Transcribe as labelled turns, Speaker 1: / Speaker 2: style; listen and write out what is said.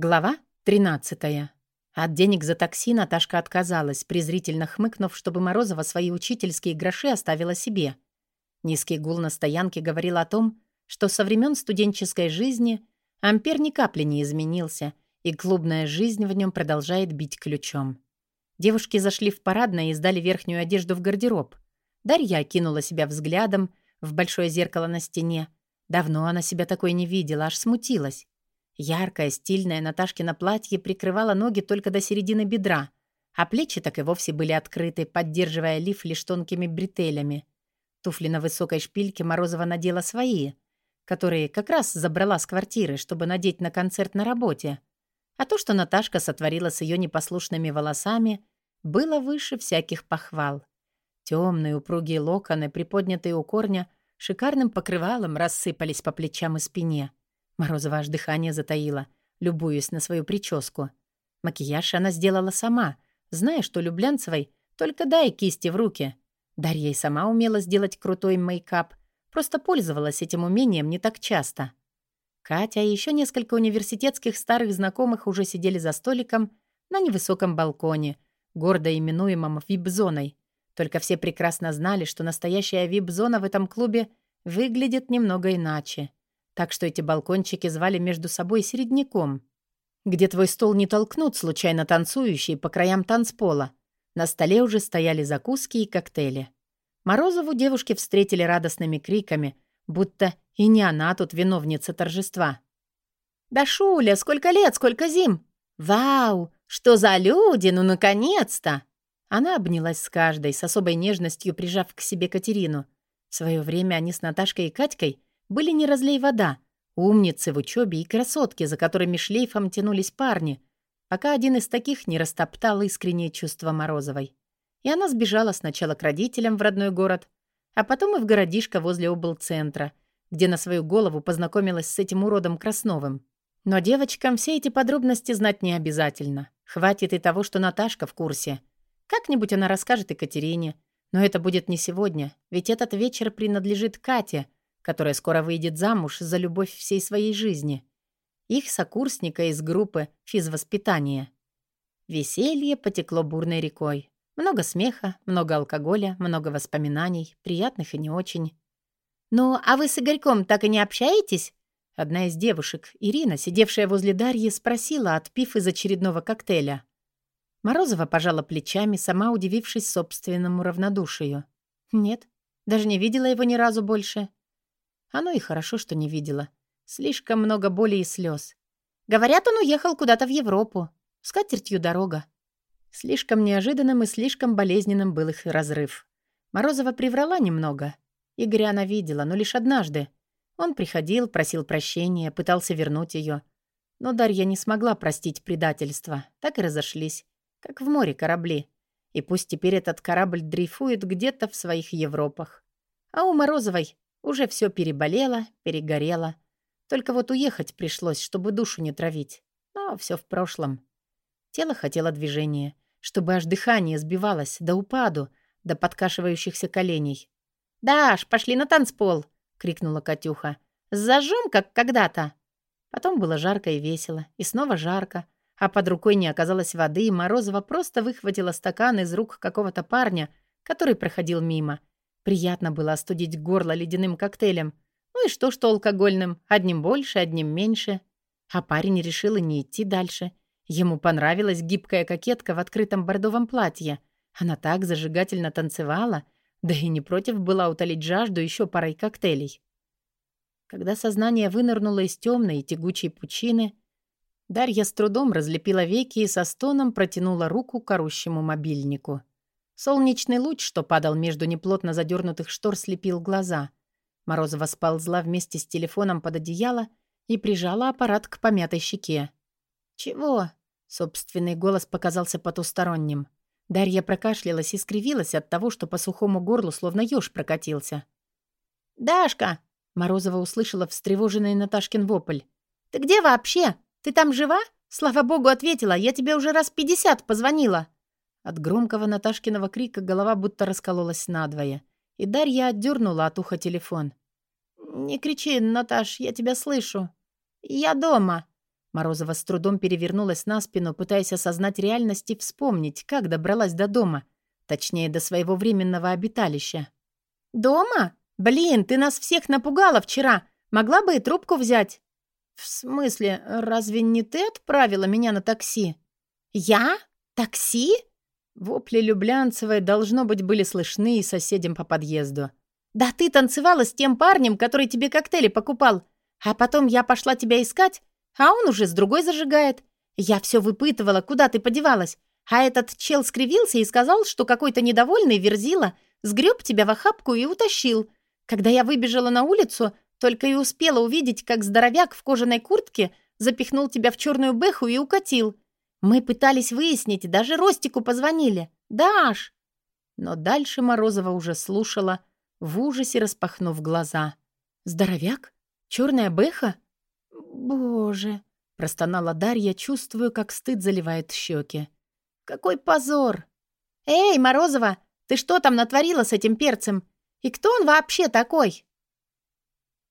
Speaker 1: Глава 13. От денег за такси Наташка отказалась, презрительно хмыкнув, чтобы Морозова свои учительские гроши оставила себе. Низкий гул на стоянке говорил о том, что со времен студенческой жизни Ампер ни капли не изменился, и клубная жизнь в нем продолжает бить ключом. Девушки зашли в парадное и сдали верхнюю одежду в гардероб. Дарья окинула себя взглядом в большое зеркало на стене. Давно она себя такой не видела, аж смутилась. Яркое, стильное Наташкино платье прикрывало ноги только до середины бедра, а плечи так и вовсе были открыты, поддерживая лиф лишь тонкими бретелями. Туфли на высокой шпильке Морозова надела свои, которые как раз забрала с квартиры, чтобы надеть на концерт на работе. А то, что Наташка сотворила с ее непослушными волосами, было выше всяких похвал. Темные упругие локоны, приподнятые у корня, шикарным покрывалом рассыпались по плечам и спине — Морозова аж дыхание затаила, любуясь на свою прическу. Макияж она сделала сама, зная, что Люблянцевой только дай кисти в руки. Дарья и сама умела сделать крутой мейкап, просто пользовалась этим умением не так часто. Катя и еще несколько университетских старых знакомых уже сидели за столиком на невысоком балконе, гордо именуемом вип-зоной. Только все прекрасно знали, что настоящая вип-зона в этом клубе выглядит немного иначе так что эти балкончики звали между собой середняком, где твой стол не толкнут случайно танцующие по краям танцпола. На столе уже стояли закуски и коктейли. Морозову девушки встретили радостными криками, будто и не она тут виновница торжества. «Да, Шуля, сколько лет, сколько зим! Вау, что за люди, ну наконец-то!» Она обнялась с каждой, с особой нежностью прижав к себе Катерину. В свое время они с Наташкой и Катькой были не разлей вода, умницы в учебе и красотки, за которыми шлейфом тянулись парни, пока один из таких не растоптал искреннее чувство Морозовой. И она сбежала сначала к родителям в родной город, а потом и в городишко возле облцентра, где на свою голову познакомилась с этим уродом Красновым. Но девочкам все эти подробности знать не обязательно. Хватит и того, что Наташка в курсе. Как-нибудь она расскажет Екатерине. Но это будет не сегодня, ведь этот вечер принадлежит Кате — которая скоро выйдет замуж за любовь всей своей жизни. Их сокурсника из группы физвоспитания. Веселье потекло бурной рекой. Много смеха, много алкоголя, много воспоминаний, приятных и не очень. «Ну, а вы с Игорьком так и не общаетесь?» Одна из девушек, Ирина, сидевшая возле Дарьи, спросила, отпив из очередного коктейля. Морозова пожала плечами, сама удивившись собственному равнодушию. «Нет, даже не видела его ни разу больше. Оно и хорошо, что не видела. Слишком много боли и слез. Говорят, он уехал куда-то в Европу. С катертью дорога. Слишком неожиданным и слишком болезненным был их разрыв. Морозова приврала немного. Игоря она видела, но лишь однажды. Он приходил, просил прощения, пытался вернуть ее. Но Дарья не смогла простить предательство. Так и разошлись. Как в море корабли. И пусть теперь этот корабль дрейфует где-то в своих Европах. А у Морозовой уже все переболело, перегорело. Только вот уехать пришлось, чтобы душу не травить. Но все в прошлом. Тело хотело движения, чтобы аж дыхание сбивалось до упаду, до подкашивающихся коленей. «Даш, пошли на танцпол!» — крикнула Катюха. «Зажжем, как когда-то!» Потом было жарко и весело, и снова жарко, а под рукой не оказалось воды, и Морозова просто выхватила стакан из рук какого-то парня, который проходил мимо, Приятно было остудить горло ледяным коктейлем. Ну и что, что алкогольным? Одним больше, одним меньше. А парень решил и не идти дальше. Ему понравилась гибкая кокетка в открытом бордовом платье. Она так зажигательно танцевала, да и не против была утолить жажду еще парой коктейлей. Когда сознание вынырнуло из темной и тягучей пучины, Дарья с трудом разлепила веки и со стоном протянула руку к орущему мобильнику. Солнечный луч, что падал между неплотно задернутых штор, слепил глаза. Морозова сползла вместе с телефоном под одеяло и прижала аппарат к помятой щеке. «Чего?» — собственный голос показался потусторонним. Дарья прокашлялась и скривилась от того, что по сухому горлу словно еж прокатился. «Дашка!» — Морозова услышала встревоженный Наташкин вопль. «Ты где вообще? Ты там жива?» «Слава богу, ответила. Я тебе уже раз пятьдесят позвонила». От громкого Наташкиного крика голова будто раскололась надвое, и Дарья отдернула от уха телефон. «Не кричи, Наташ, я тебя слышу. Я дома». Морозова с трудом перевернулась на спину, пытаясь осознать реальность и вспомнить, как добралась до дома. Точнее, до своего временного обиталища. «Дома? Блин, ты нас всех напугала вчера. Могла бы и трубку взять». «В смысле, разве не ты отправила меня на такси?» «Я? Такси?» Вопли Люблянцевой, должно быть, были слышны и соседям по подъезду. «Да ты танцевала с тем парнем, который тебе коктейли покупал. А потом я пошла тебя искать, а он уже с другой зажигает. Я все выпытывала, куда ты подевалась. А этот чел скривился и сказал, что какой-то недовольный верзила сгреб тебя в охапку и утащил. Когда я выбежала на улицу, только и успела увидеть, как здоровяк в кожаной куртке запихнул тебя в черную бэху и укатил. Мы пытались выяснить, даже Ростику позвонили. Даш!» Но дальше Морозова уже слушала, в ужасе распахнув глаза. «Здоровяк? Черная бэха? Боже!» — простонала Дарья, чувствуя, как стыд заливает щеки. «Какой позор!» «Эй, Морозова, ты что там натворила с этим перцем? И кто он вообще такой?»